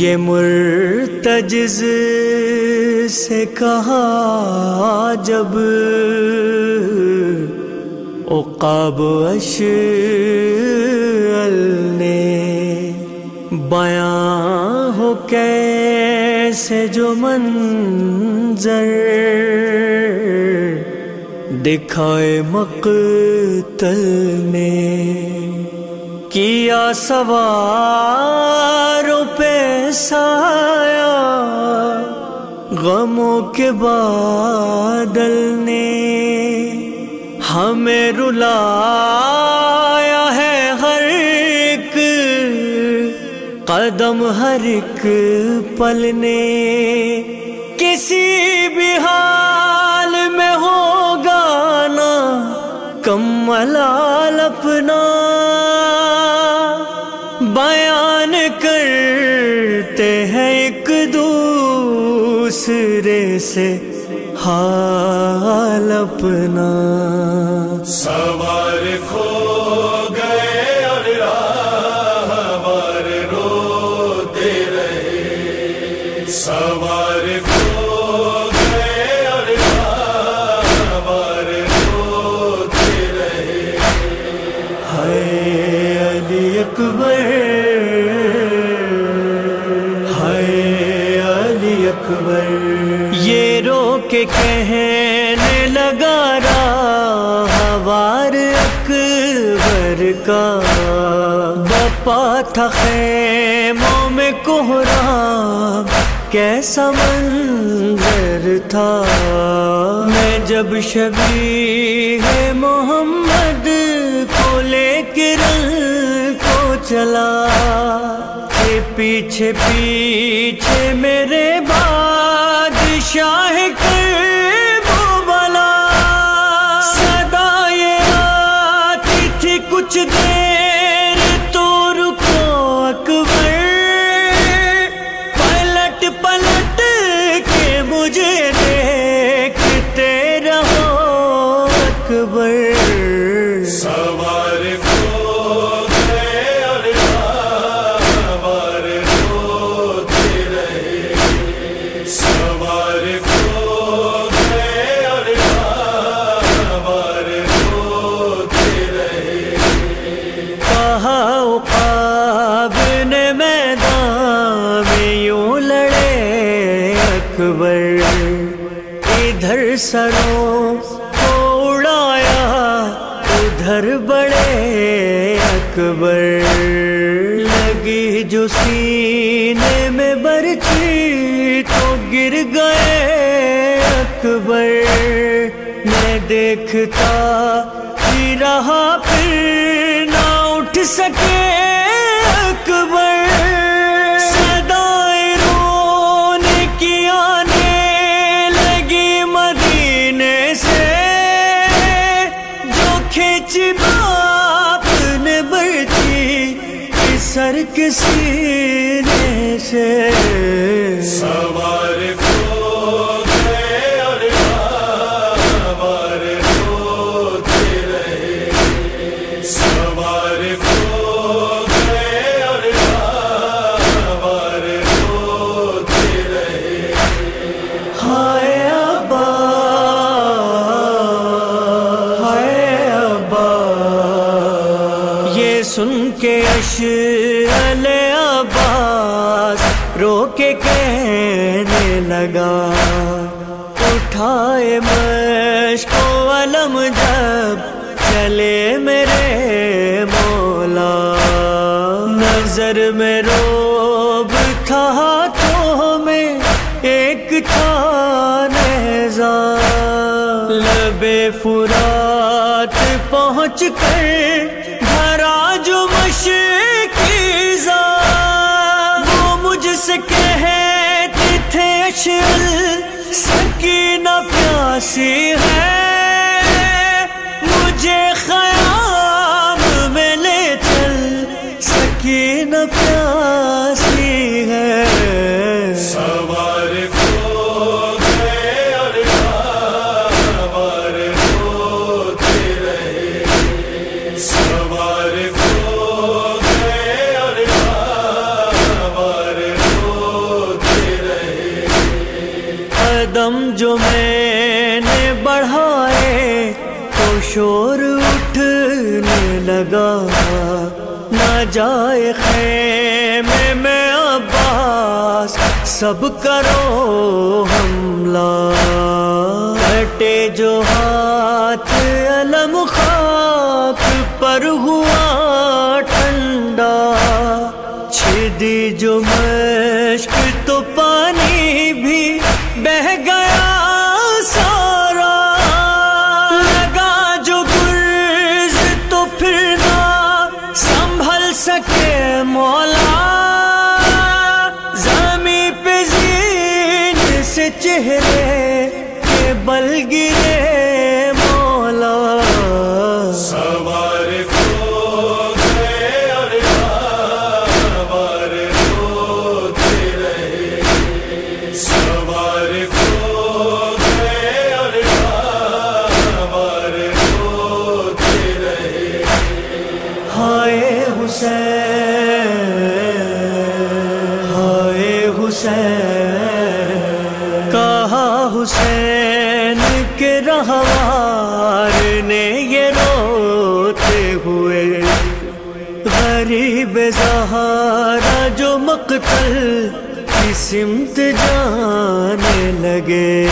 یہ مرتجز سے کہا جب اقاب اشعل نے بیاں ہو کیسے جو منظر دکھائے مقتل نے کیا سوار پہ سایا غموں کے بادل نے ہمیں رلایا ہے ہر ایک قدم ہر ایک پل نے کسی بھی ملال اپنا بیان کرتے ہیں ایک دوسرے سے حال اپنا۔ سوار کھو اکبر ہے علی اکبر یہ رو کے کہنے لگا راہوار اکبر کا بپا تھا خیموں میں کوہرام، کیسا منظر تھا؟ میں جب شبی ہے محمد چلا۔ کہ پیچھے پیچھے میرے بادشاہ بلا۔ صدا یہ آتی تھی، کچھ دیر تو رکو اکبر۔ پلٹ پلٹ کے مجھے دیکھتے رہو اکبر۔ سروں کو اڑایا ادھر بڑے اکبر۔ لگی جو سینے میں برچی تو گر گئے اکبر۔ میں دیکھتا ہی رہا پھر نہ اٹھ سکے اکبر۔ کھینچ باپ نے برچی سر کسی نے سے۔ سوار سن کے اشعل عباس رو کے کہنے لگا۔ اٹھائے مشک و علم جب چلے میرے مولا۔ نظر میں روب تھا ہاتھوں میں ایک تھا نیزا۔ لبے فرات پہنچ کر تھے شور اٹھنے لگا نہ جائے خیمے میں عباس، سب کرو حملہ۔ کٹے جو ہاتھ علم خاک پر ہوا ٹھنڈا۔ چھدی جو مشک تو پانی بھی بہ گیا۔ سے چہرے کے بل گرے مولا۔ سوار کو گئے سوار روتے رہے۔ سوار کو گئے سوار روتے رہے۔ ہائے حسین۔ جو مقتل کی سمت جانے لگے۔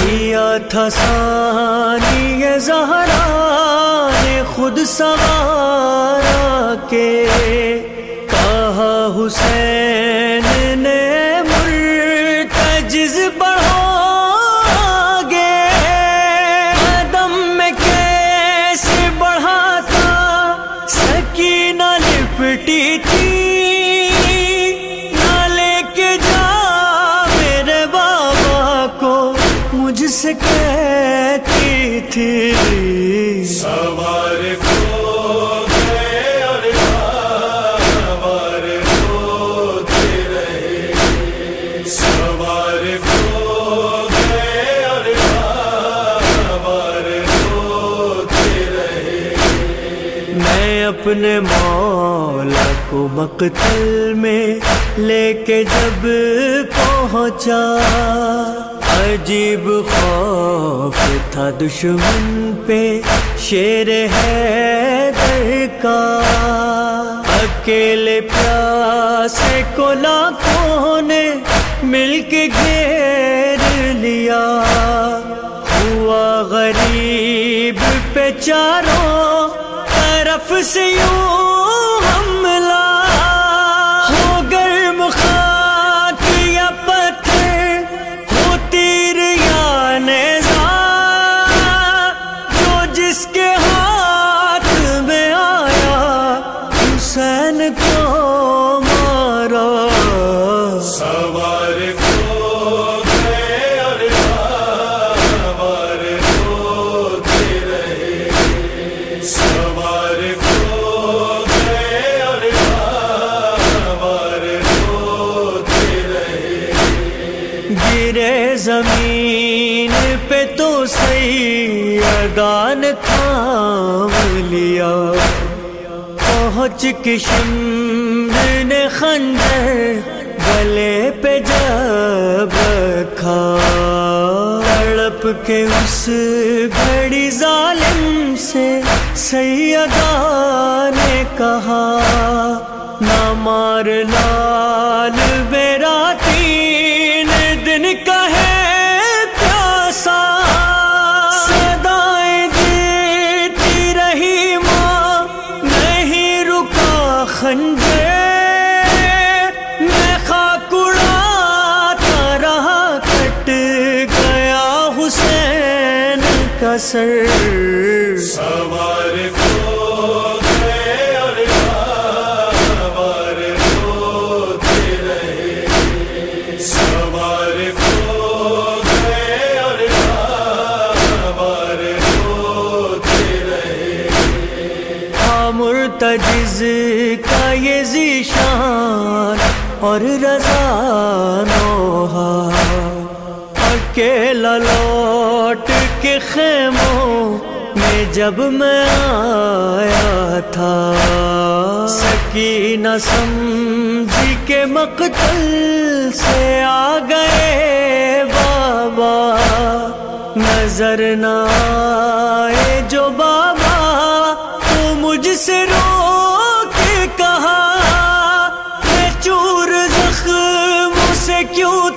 کیا تھا ثانی زہرا نے خود سوارا کے۔ کہا حسین اپنے مولا کو مقتل میں لے کے جب پہنچا۔ عجیب خوف تھا دشمن پہ، شیر ہے کا۔ اکیلے پیاسے کو لاکھوں نے مل کے گھیر لیا۔ ہوا غریب پہ چاروں طرف سے یوں ہم گرے زمین پہ تو سیدان تھام لیا۔ پہنچ کے شمر نے خنجر گلے پہ جب رکھا۔ تڑپ کے اس گھڑی ظالم سے سیدان نے کہا، نہ مار خنجر میں خاک اڑاتا رہا کٹ گیا حسین کا سر۔ سوار کو گئے اور رضا نوحا اکیلا لوٹ کے خیموں میں جب میں آیا تھا۔ سکینہ سمجھی کے مقتل سے آ گئے بابا۔ نظر نہ آئے جو بابا، تو مجھ سے کیوں